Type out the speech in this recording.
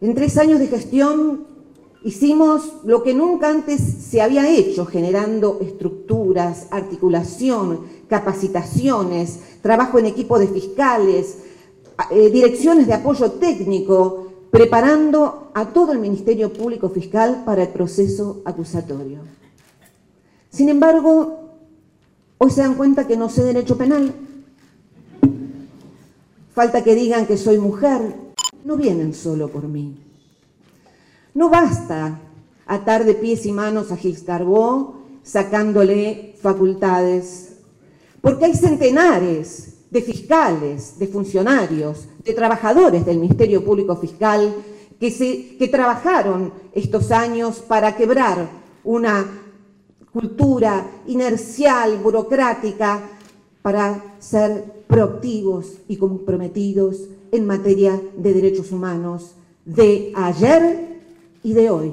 En tres años de gestión hicimos lo que nunca antes se había hecho, generando estructuras, articulación, capacitaciones, trabajo en equipo de fiscales, eh, direcciones de apoyo técnico, preparando a todo el Ministerio Público Fiscal para el proceso acusatorio. Sin embargo, hoy se dan cuenta que no sé derecho penal. Falta que digan que soy mujer. No vienen solo por mí. No basta atar de pies y manos a Gilles sacándole facultades, porque hay centenares de fiscales, de funcionarios, de trabajadores del Ministerio Público Fiscal que, se, que trabajaron estos años para quebrar una cultura inercial, burocrática, para ser proactivos y comprometidos en materia de derechos humanos de ayer y de hoy.